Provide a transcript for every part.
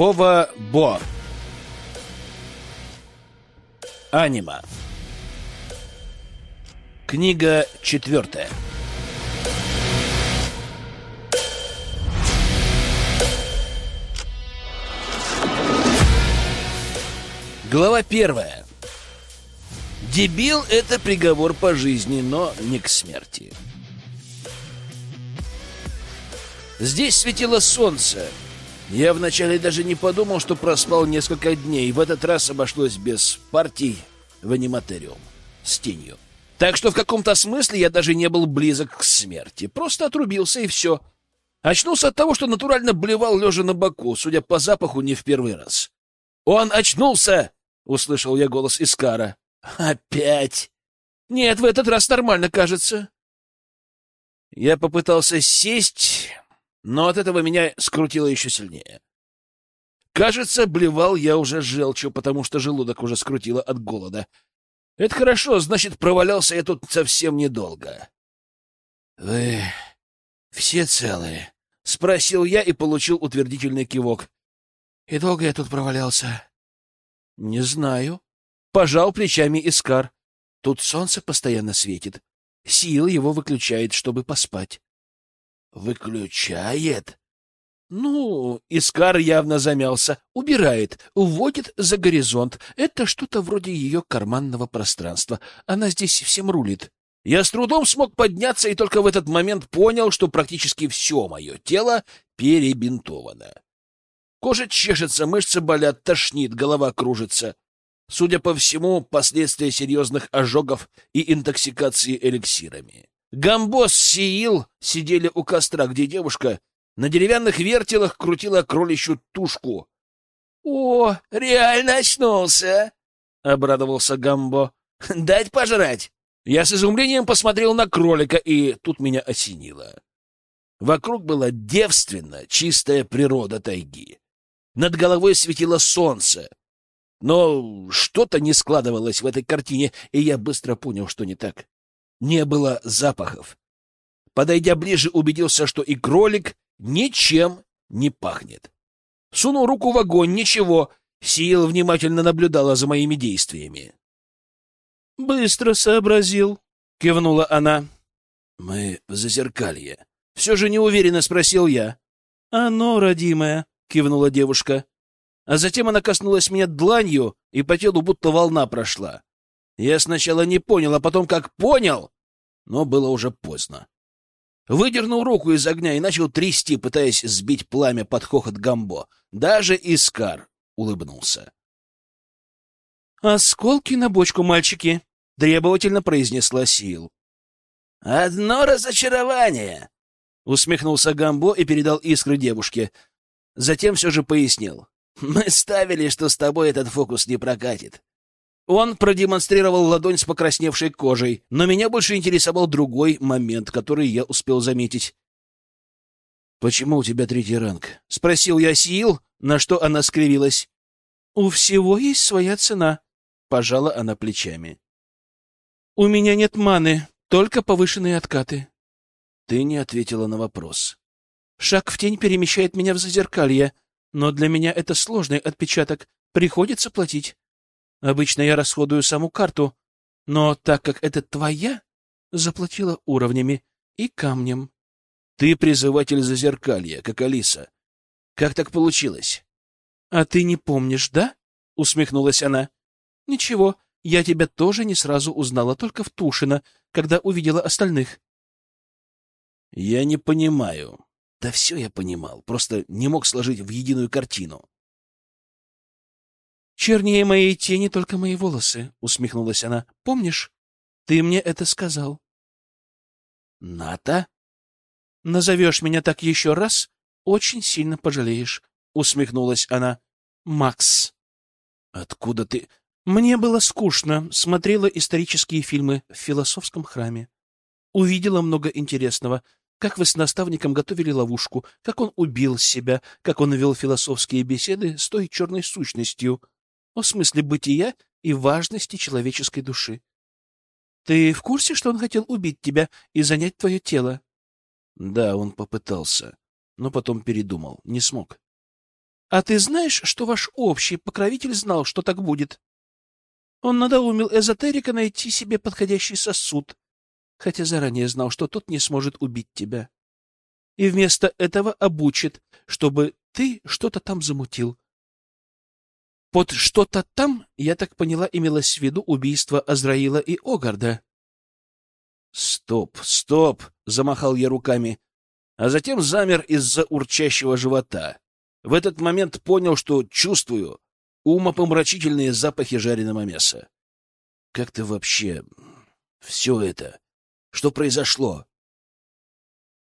Вова Бо. Анима. Книга четвертая. Глава первая. Дебил — это приговор по жизни, но не к смерти. Здесь светило солнце. Я вначале даже не подумал, что проспал несколько дней. В этот раз обошлось без партий в аниматериум с тенью. Так что в каком-то смысле я даже не был близок к смерти. Просто отрубился и все. Очнулся от того, что натурально блевал лежа на боку, судя по запаху, не в первый раз. «Он очнулся!» — услышал я голос Искара. «Опять?» «Нет, в этот раз нормально, кажется». Я попытался сесть, но от этого меня скрутило еще сильнее. Кажется, блевал я уже желчью, потому что желудок уже скрутило от голода. Это хорошо, значит, провалялся я тут совсем недолго. — Вы все целые? — спросил я и получил утвердительный кивок. — И долго я тут провалялся? — Не знаю. Пожал плечами Искар. Тут солнце постоянно светит. Сил его выключает, чтобы поспать. «Выключает?» «Ну, Искар явно замялся. Убирает, уводит за горизонт. Это что-то вроде ее карманного пространства. Она здесь всем рулит». Я с трудом смог подняться и только в этот момент понял, что практически все мое тело перебинтовано. Кожа чешется, мышцы болят, тошнит, голова кружится. Судя по всему, последствия серьезных ожогов и интоксикации эликсирами. Гамбос Сиил сидели у костра, где девушка на деревянных вертелах крутила кроличью тушку. — О, реально очнулся! — обрадовался Гамбо. — Дать пожрать! Я с изумлением посмотрел на кролика, и тут меня осенило. Вокруг была девственно чистая природа тайги. Над головой светило солнце. Но что-то не складывалось в этой картине, и я быстро понял, что не так. Не было запахов. Подойдя ближе, убедился, что и кролик ничем не пахнет. Сунул руку в огонь, ничего. Сил внимательно наблюдала за моими действиями. «Быстро сообразил», — кивнула она. «Мы в зазеркалье». Все же неуверенно спросил я. «Оно, родимая», — кивнула девушка. А затем она коснулась меня дланью, и по телу будто волна прошла. Я сначала не понял, а потом как понял, но было уже поздно. Выдернул руку из огня и начал трясти, пытаясь сбить пламя под хохот Гамбо. Даже Искар улыбнулся. «Осколки на бочку, мальчики!» — требовательно произнесла Сил. «Одно разочарование!» — усмехнулся Гамбо и передал искры девушке. Затем все же пояснил. «Мы ставили, что с тобой этот фокус не прокатит. Он продемонстрировал ладонь с покрасневшей кожей, но меня больше интересовал другой момент, который я успел заметить. «Почему у тебя третий ранг?» — спросил я Сиил, на что она скривилась. «У всего есть своя цена», — пожала она плечами. «У меня нет маны, только повышенные откаты». Ты не ответила на вопрос. «Шаг в тень перемещает меня в зазеркалье, но для меня это сложный отпечаток, приходится платить». Обычно я расходую саму карту, но так как это твоя, заплатила уровнями и камнем. Ты призыватель зазеркалья, как Алиса. Как так получилось? А ты не помнишь, да? Усмехнулась она. Ничего, я тебя тоже не сразу узнала, только в Тушино, когда увидела остальных. Я не понимаю. Да все я понимал, просто не мог сложить в единую картину. «Чернее моей тени только мои волосы», — усмехнулась она. «Помнишь? Ты мне это сказал». «Ната?» «Назовешь меня так еще раз, очень сильно пожалеешь», — усмехнулась она. «Макс». «Откуда ты...» «Мне было скучно. Смотрела исторические фильмы в философском храме. Увидела много интересного. Как вы с наставником готовили ловушку, как он убил себя, как он вел философские беседы с той черной сущностью, о смысле бытия и важности человеческой души. Ты в курсе, что он хотел убить тебя и занять твое тело? Да, он попытался, но потом передумал, не смог. А ты знаешь, что ваш общий покровитель знал, что так будет? Он надоумил эзотерика найти себе подходящий сосуд, хотя заранее знал, что тот не сможет убить тебя. И вместо этого обучит, чтобы ты что-то там замутил. Под что-то там, я так поняла, имелось в виду убийство Азраила и Огарда. «Стоп, стоп!» — замахал я руками, а затем замер из-за урчащего живота. В этот момент понял, что чувствую умопомрачительные запахи жареного мяса. Как ты вообще... все это? Что произошло?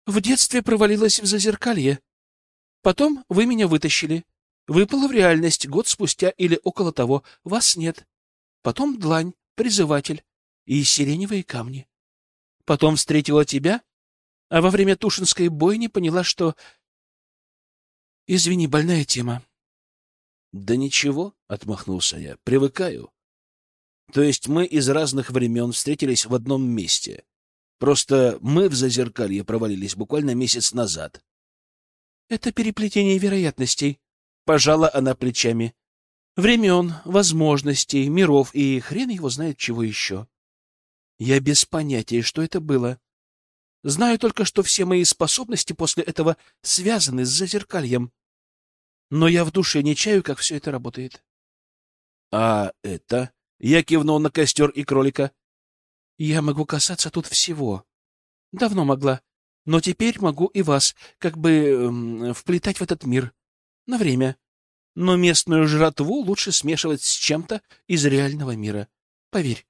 В детстве провалилась в зазеркалье. Потом вы меня вытащили. Выпала в реальность год спустя или около того. Вас нет. Потом длань, призыватель и сиреневые камни. Потом встретила тебя, а во время Тушинской бойни поняла, что... Извини, больная тема. Да ничего, — отмахнулся я, — привыкаю. То есть мы из разных времен встретились в одном месте. Просто мы в Зазеркалье провалились буквально месяц назад. Это переплетение вероятностей. Пожала она плечами. Времен, возможностей, миров и хрен его знает чего еще. Я без понятия, что это было. Знаю только, что все мои способности после этого связаны с зазеркальем. Но я в душе не чаю, как все это работает. — А это? Я кивнул на костер и кролика. — Я могу касаться тут всего. Давно могла. Но теперь могу и вас, как бы, э, вплетать в этот мир. На время. Но местную жратву лучше смешивать с чем-то из реального мира. Поверь.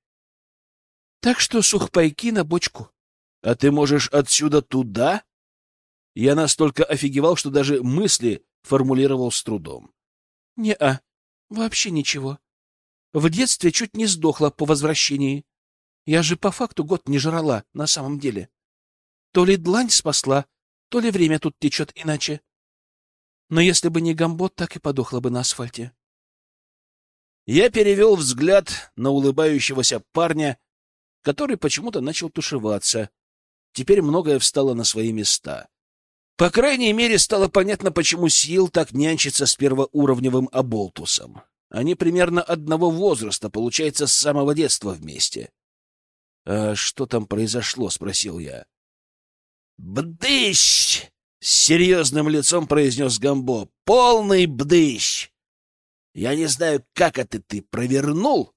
Так что сухпайки на бочку. А ты можешь отсюда туда? Я настолько офигевал, что даже мысли формулировал с трудом. Не-а, вообще ничего. В детстве чуть не сдохла по возвращении. Я же по факту год не жрала, на самом деле. То ли длань спасла, то ли время тут течет иначе. Но если бы не гамбот, так и подохла бы на асфальте. Я перевел взгляд на улыбающегося парня, который почему-то начал тушеваться. Теперь многое встало на свои места. По крайней мере, стало понятно, почему Сил так нянчится с первоуровневым оболтусом. Они примерно одного возраста, получается, с самого детства вместе. — А что там произошло? — спросил я. — Бдыщ! — с серьезным лицом произнес Гамбо. — Полный бдыщ! Я не знаю, как это ты провернул,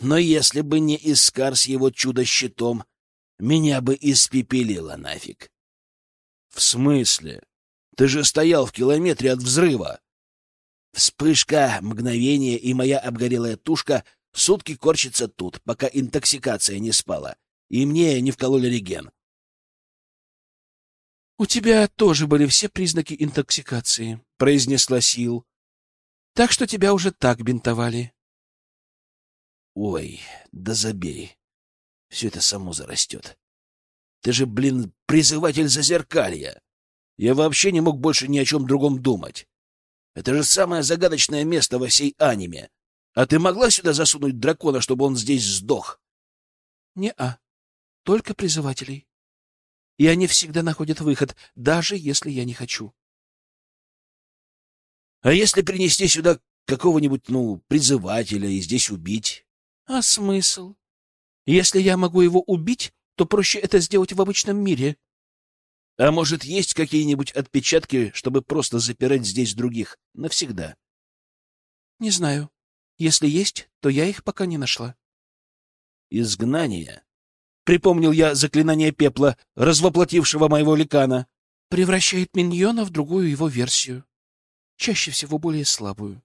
но если бы не Искар с его чудо-щитом, меня бы испепелило нафиг. — В смысле? Ты же стоял в километре от взрыва. Вспышка, мгновение, и моя обгорелая тушка сутки корчится тут, пока интоксикация не спала, и мне не вкололи реген. — У тебя тоже были все признаки интоксикации, — произнесла Сил. — Так что тебя уже так бинтовали. — Ой, да забей. Все это само зарастет. Ты же, блин, призыватель зазеркалья. Я вообще не мог больше ни о чем другом думать. Это же самое загадочное место во всей аниме. А ты могла сюда засунуть дракона, чтобы он здесь сдох? Не-а. Только призывателей. И они всегда находят выход, даже если я не хочу. А если принести сюда какого-нибудь, ну, призывателя и здесь убить? А смысл? Если я могу его убить, то проще это сделать в обычном мире. А может, есть какие-нибудь отпечатки, чтобы просто запирать здесь других навсегда? Не знаю. Если есть, то я их пока не нашла. Изгнание. Припомнил я заклинание пепла, развоплотившего моего ликана. Превращает миньона в другую его версию. Чаще всего более слабую.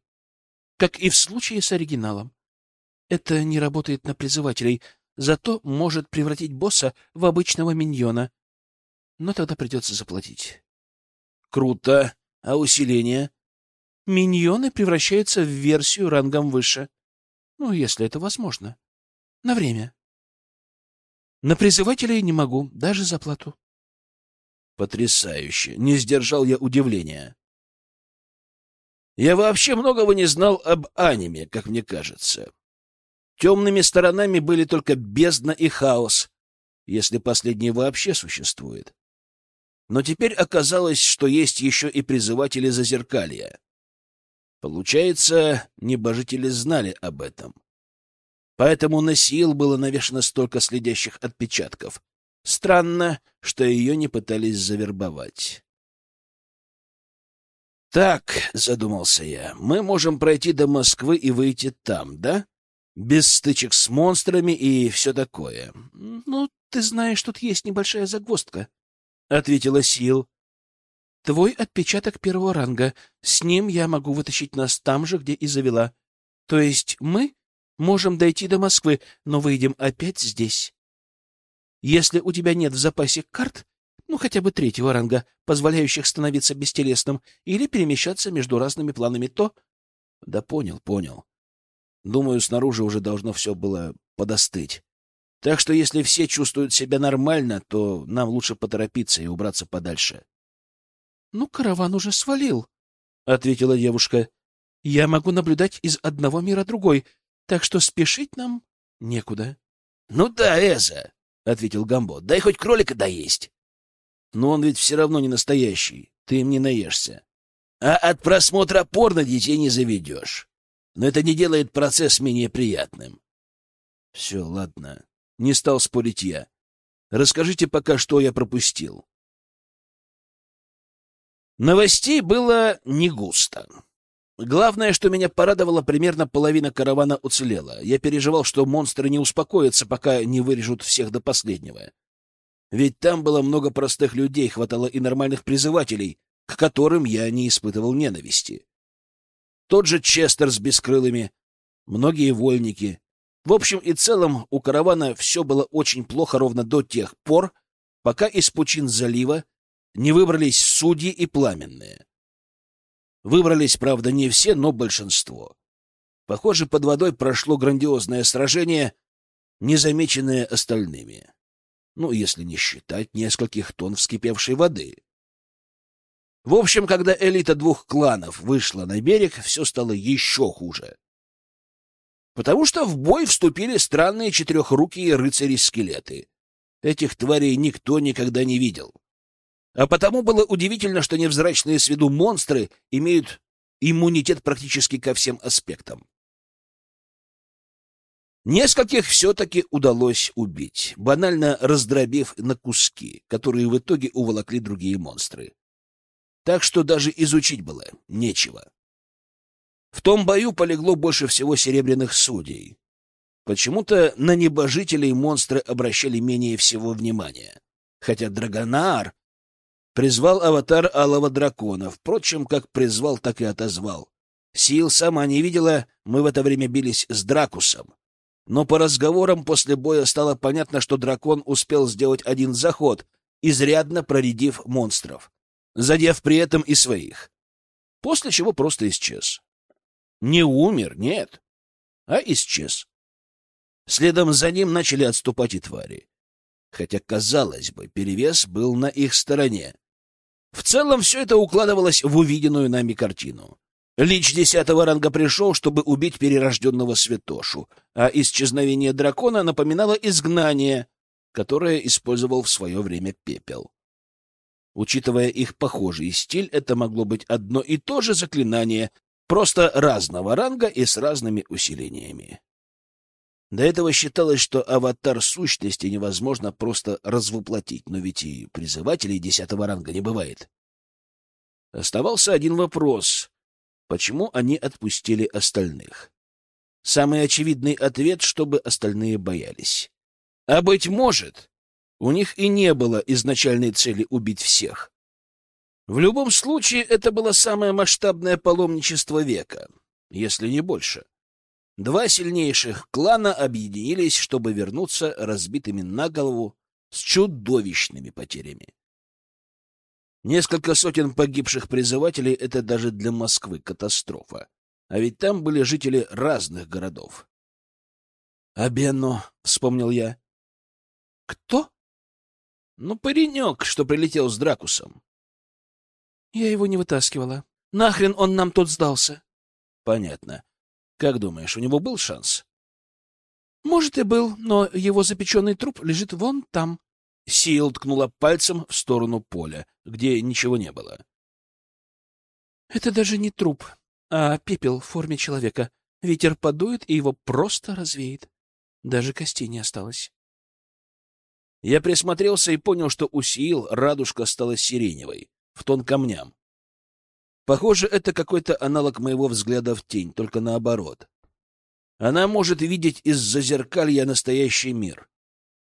Как и в случае с оригиналом. Это не работает на призывателей, зато может превратить босса в обычного миньона, но тогда придется заплатить. Круто. А усиление? Миньоны превращаются в версию рангом выше. Ну, если это возможно. На время. На призывателей не могу, даже за плату. Потрясающе. Не сдержал я удивления. Я вообще многого не знал об аниме, как мне кажется. Темными сторонами были только бездна и хаос, если последний вообще существует. Но теперь оказалось, что есть еще и призыватели зазеркалья. Получается, небожители знали об этом. Поэтому на Сиил было навешано столько следящих отпечатков. Странно, что ее не пытались завербовать. «Так», — задумался я, — «мы можем пройти до Москвы и выйти там, да? Без стычек с монстрами и все такое». «Ну, ты знаешь, тут есть небольшая загвоздка», — ответила Сил. «Твой отпечаток первого ранга. С ним я могу вытащить нас там же, где и завела. То есть мы можем дойти до Москвы, но выйдем опять здесь. Если у тебя нет в запасе карт, ну, хотя бы третьего ранга, позволяющих становиться бестелесным или перемещаться между разными планами, то... Да понял, понял. Думаю, снаружи уже должно все было подостыть. Так что если все чувствуют себя нормально, то нам лучше поторопиться и убраться подальше. — Ну, караван уже свалил, — ответила девушка. — Я могу наблюдать из одного мира другой, так что спешить нам некуда. — Ну да, Эза, — ответил Гамбо, — дай хоть кролика доесть. Но он ведь все равно не настоящий, ты им не наешься. А от просмотра порно детей не заведешь. Но это не делает процесс менее приятным. Все, ладно. Не стал спорить я. Расскажите пока, что я пропустил. Новостей было не густо. Главное, что меня порадовало, примерно половина каравана уцелела. Я переживал, что монстры не успокоятся, пока не вырежут всех до последнего. Ведь там было много простых людей, хватало и нормальных призывателей, к которым я не испытывал ненависти. Тот же Честер с бескрылыми, многие вольники. В общем и целом, у каравана все было очень плохо ровно до тех пор, пока из пучин залива не выбрались судьи и пламенные. Выбрались, правда, не все, но большинство. Похоже, под водой прошло грандиозное сражение, незамеченное остальными ну, если не считать нескольких тонн вскипевшей воды. В общем, когда элита двух кланов вышла на берег, все стало еще хуже. Потому что в бой вступили странные четырехрукие рыцари-скелеты. Этих тварей никто никогда не видел. А потому было удивительно, что невзрачные с виду монстры имеют иммунитет практически ко всем аспектам. Нескольких все-таки удалось убить, банально раздробив на куски, которые в итоге уволокли другие монстры. Так что даже изучить было нечего. В том бою полегло больше всего серебряных судей. Почему-то на небожителей монстры обращали менее всего внимания. Хотя Драгонаар призвал аватар Алого Дракона, впрочем, как призвал, так и отозвал. Сил сама не видела, мы в это время бились с Дракусом но по разговорам после боя стало понятно, что дракон успел сделать один заход, изрядно проредив монстров, задев при этом и своих, после чего просто исчез. Не умер, нет, а исчез. Следом за ним начали отступать и твари. Хотя, казалось бы, перевес был на их стороне. В целом все это укладывалось в увиденную нами картину. Лич десятого ранга пришел, чтобы убить перерожденного святошу, а исчезновение дракона напоминало изгнание, которое использовал в свое время пепел. Учитывая их похожий стиль, это могло быть одно и то же заклинание, просто разного ранга и с разными усилениями. До этого считалось, что аватар сущности невозможно просто развоплотить, но ведь и призывателей десятого ранга не бывает. Оставался один вопрос почему они отпустили остальных. Самый очевидный ответ, чтобы остальные боялись. А, быть может, у них и не было изначальной цели убить всех. В любом случае, это было самое масштабное паломничество века, если не больше. Два сильнейших клана объединились, чтобы вернуться разбитыми на голову с чудовищными потерями. Несколько сотен погибших призывателей — это даже для Москвы катастрофа. А ведь там были жители разных городов. — Абенно, — вспомнил я. — Кто? — Ну, паренек, что прилетел с Дракусом. — Я его не вытаскивала. Нахрен он нам тут сдался? — Понятно. Как думаешь, у него был шанс? — Может, и был, но его запеченный труп лежит вон там. Сил ткнула пальцем в сторону поля, где ничего не было. «Это даже не труп. а пепел в форме человека. Ветер подует и его просто развеет. Даже костей не осталось. Я присмотрелся и понял, что у Сиил радужка стала сиреневой, в тон камням. Похоже, это какой-то аналог моего взгляда в тень, только наоборот. Она может видеть из-за зеркалья настоящий мир.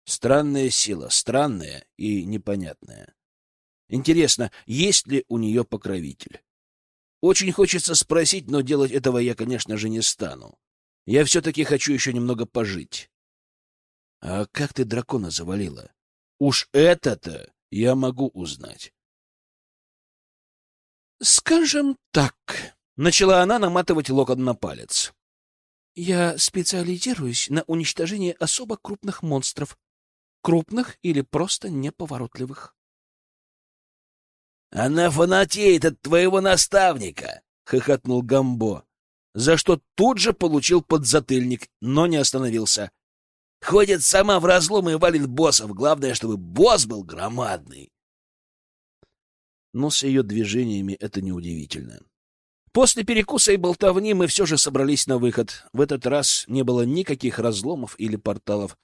Странная сила, странная и непонятная. Интересно, есть ли у нее покровитель? Очень хочется спросить, но делать этого я, конечно же, не стану. Я все-таки хочу еще немного пожить. А как ты дракона завалила? Уж это-то я могу узнать. Скажем так, начала она наматывать локон на палец. Я специализируюсь на уничтожении особо крупных монстров, крупных или просто неповоротливых. Она фанатеет от твоего наставника, хохотнул Гамбо, за что тут же получил подзатыльник, но не остановился. Ходит сама в разлом и валит боссов. Главное, чтобы босс был громадный. Но с ее движениями это неудивительно. После перекуса и болтовни мы все же собрались на выход. В этот раз не было никаких разломов или порталов.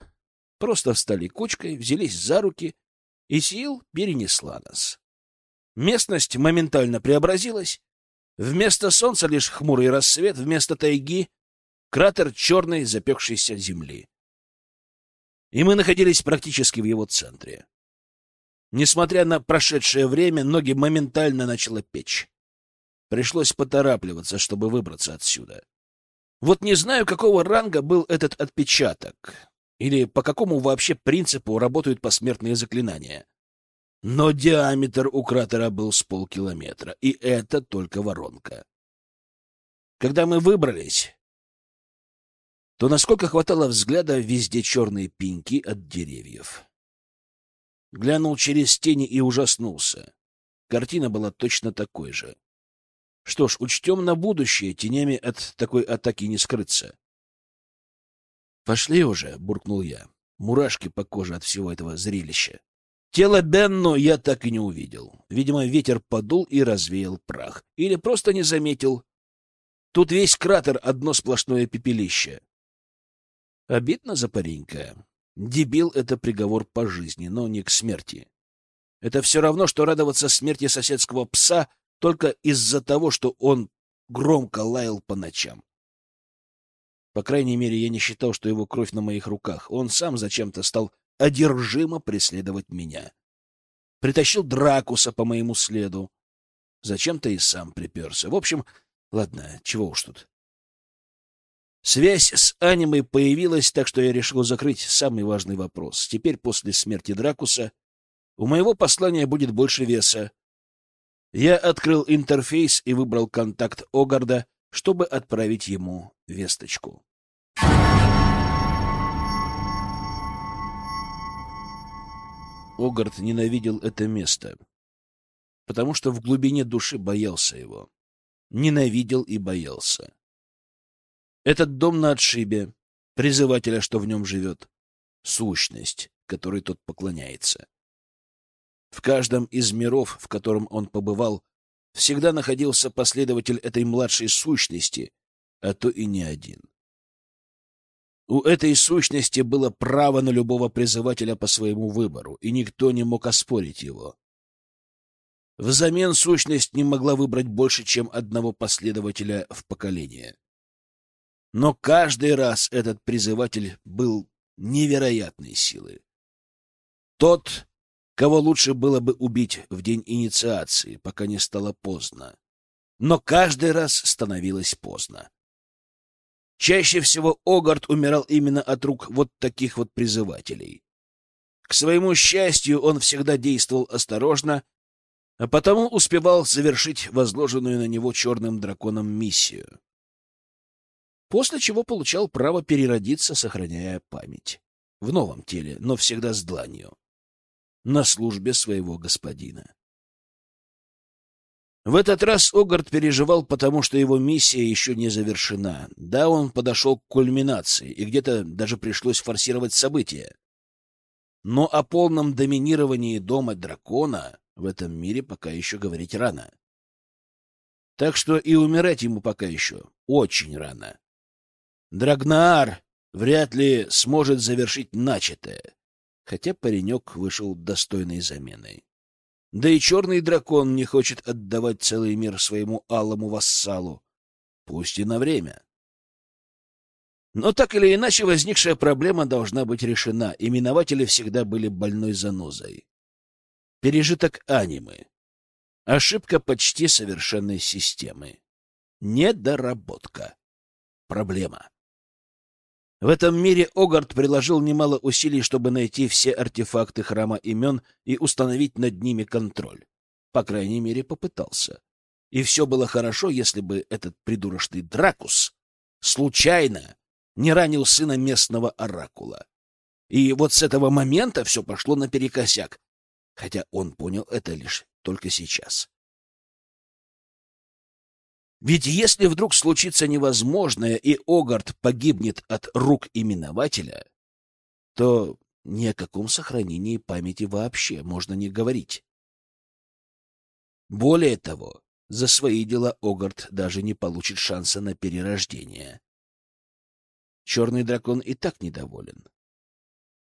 Просто встали кучкой, взялись за руки, и сил перенесла нас. Местность моментально преобразилась. Вместо солнца лишь хмурый рассвет, вместо тайги — кратер черной запекшейся земли. И мы находились практически в его центре. Несмотря на прошедшее время, ноги моментально начало печь. Пришлось поторапливаться, чтобы выбраться отсюда. Вот не знаю, какого ранга был этот отпечаток, или по какому вообще принципу работают посмертные заклинания. Но диаметр у кратера был с полкилометра, и это только воронка. Когда мы выбрались, то насколько хватало взгляда, везде черные пеньки от деревьев. Глянул через тени и ужаснулся. Картина была точно такой же. Что ж, учтем на будущее, тенями от такой атаки не скрыться. — Пошли уже, — буркнул я. Мурашки по коже от всего этого зрелища. Тело Бенно я так и не увидел. Видимо, ветер подул и развеял прах. Или просто не заметил. Тут весь кратер — одно сплошное пепелище. Обидно за паренька. Дебил — это приговор по жизни, но не к смерти. Это все равно, что радоваться смерти соседского пса только из-за того, что он громко лаял по ночам. По крайней мере, я не считал, что его кровь на моих руках. Он сам зачем-то стал одержимо преследовать меня. Притащил Дракуса по моему следу. Зачем-то и сам приперся. В общем, ладно, чего уж тут. Связь с анимой появилась, так что я решил закрыть самый важный вопрос. Теперь, после смерти Дракуса, у моего послания будет больше веса. Я открыл интерфейс и выбрал контакт Огарда, чтобы отправить ему весточку. Огард ненавидел это место, потому что в глубине души боялся его. Ненавидел и боялся. Этот дом на отшибе, призывателя, что в нем живет, сущность, которой тот поклоняется. В каждом из миров, в котором он побывал, всегда находился последователь этой младшей сущности, а то и не один. У этой сущности было право на любого призывателя по своему выбору, и никто не мог оспорить его. Взамен сущность не могла выбрать больше, чем одного последователя в поколение. Но каждый раз этот призыватель был невероятной силы. Тот, кого лучше было бы убить в день инициации, пока не стало поздно. Но каждый раз становилось поздно. Чаще всего Огард умирал именно от рук вот таких вот призывателей. К своему счастью, он всегда действовал осторожно, а потому успевал завершить возложенную на него черным драконом миссию. После чего получал право переродиться, сохраняя память. В новом теле, но всегда с дланью. На службе своего господина. В этот раз Огард переживал, потому что его миссия еще не завершена. Да, он подошел к кульминации, и где-то даже пришлось форсировать события. Но о полном доминировании дома дракона в этом мире пока еще говорить рано. Так что и умирать ему пока еще очень рано. Драгнаар вряд ли сможет завершить начатое, хотя паренек вышел достойной заменой. Да и черный дракон не хочет отдавать целый мир своему алому вассалу, пусть и на время. Но так или иначе возникшая проблема должна быть решена, именователи всегда были больной занозой. Пережиток анимы. Ошибка почти совершенной системы. Недоработка. Проблема. В этом мире Огард приложил немало усилий, чтобы найти все артефакты храма имен и установить над ними контроль. По крайней мере, попытался. И все было хорошо, если бы этот придурочный Дракус случайно не ранил сына местного оракула. И вот с этого момента все пошло наперекосяк, хотя он понял это лишь только сейчас. Ведь если вдруг случится невозможное, и Огард погибнет от рук именователя, то ни о каком сохранении памяти вообще можно не говорить. Более того, за свои дела Огард даже не получит шанса на перерождение. Черный дракон и так недоволен,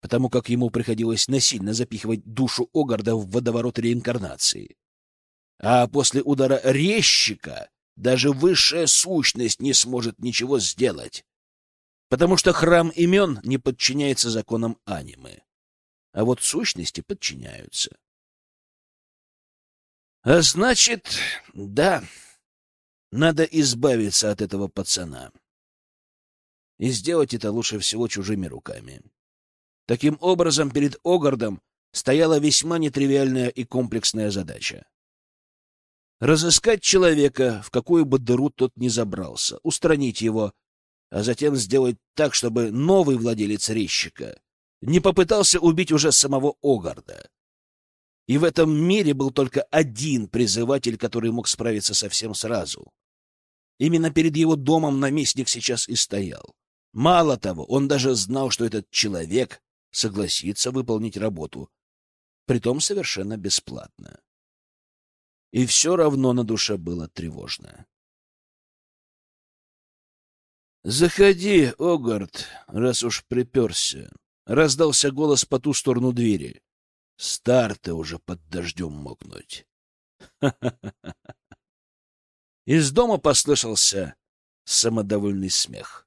потому как ему приходилось насильно запихивать душу Огарда в водоворот реинкарнации. А после удара резчика даже высшая сущность не сможет ничего сделать, потому что храм имен не подчиняется законам анимы, а вот сущности подчиняются. А значит, да, надо избавиться от этого пацана. И сделать это лучше всего чужими руками. Таким образом, перед Огардом стояла весьма нетривиальная и комплексная задача. Разыскать человека, в какую бы дыру тот ни забрался, устранить его, а затем сделать так, чтобы новый владелец резчика не попытался убить уже самого Огарда. И в этом мире был только один призыватель, который мог справиться со всем сразу. Именно перед его домом наместник сейчас и стоял. Мало того, он даже знал, что этот человек согласится выполнить работу, притом совершенно бесплатно. И все равно на душе было тревожно. «Заходи, Огард, раз уж приперся», — раздался голос по ту сторону двери. «Стар ты уже под дождем мокнуть». Из дома послышался самодовольный смех.